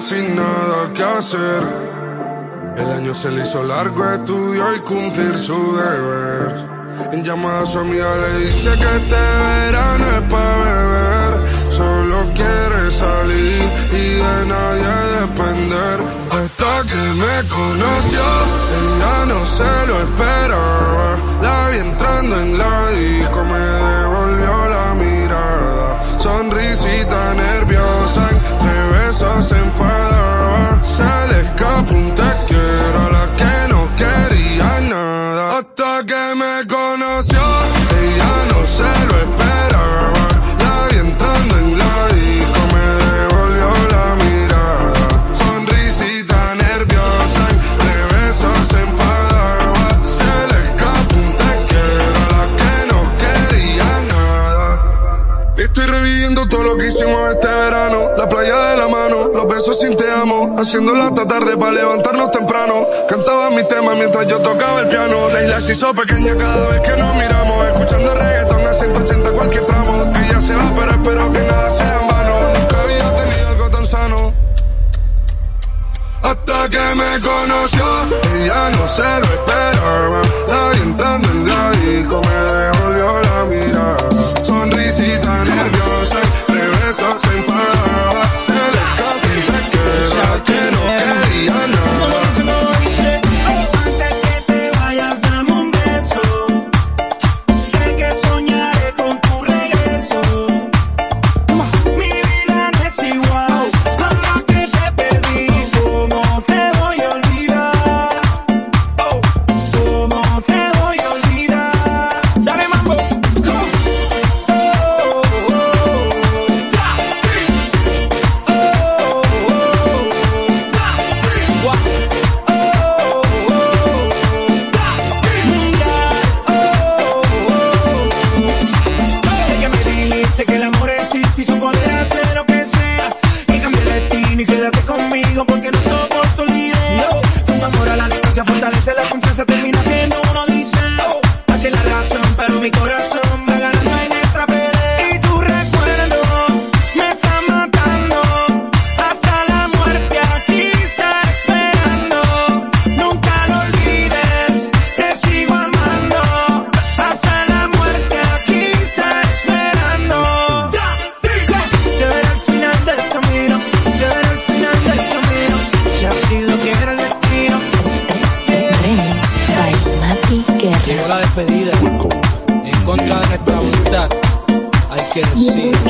sin nada que hacer. El año se le hizo largo, estudió y cumplir su deber. En llamada a su amiga le dice que este verano es para beber. Solo quiere salir y de nadie depender. Hasta que me conoció, ella no se lo esperaba. La vi entrando en la disco, me que me reviviendo todo lo que hicimos este verano. La playa de la mano, los besos sin te amo. Haciéndolo hasta tarde para levantarnos temprano. Cantaba mi tema mientras yo tocaba el piano. La isla se hizo pequeña cada vez que nos miramos. Escuchando reggaeton a 180 cualquier tramo. Ella se va, pero espero que nada sea en vano. Nunca había tenido algo tan sano. Hasta que me conoció, ella no se lo esperaba. Fortalece la confianza, termina siendo uno dice. Hace la razón, pero mi corazón la despedida. En